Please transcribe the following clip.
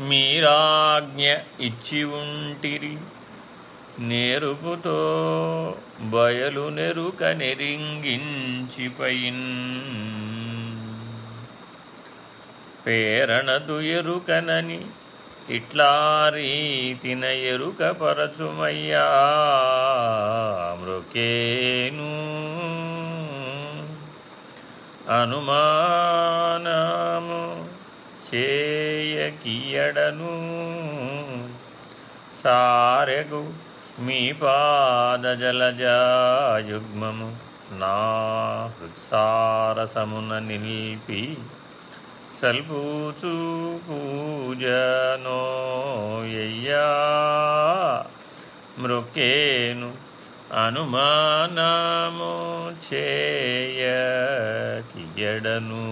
మీరాజ్ఞ ఇచ్చి ఉంటిరి నేరుపుతో బయలు నెరుక నెరింగించిపయిన్. పేరణదు ఎరుకనని ఇట్లా రీతిన ఎరుక పరచుమయ్యా. మృకేను అనుమానము చేయకియడను సారెగు మీ పాద జలజాయుగ్మము నా హృత్సారసమున నిలిపి సల్పూచు పూజనోయ్యా మృకేను అనుమానము చేయకియడను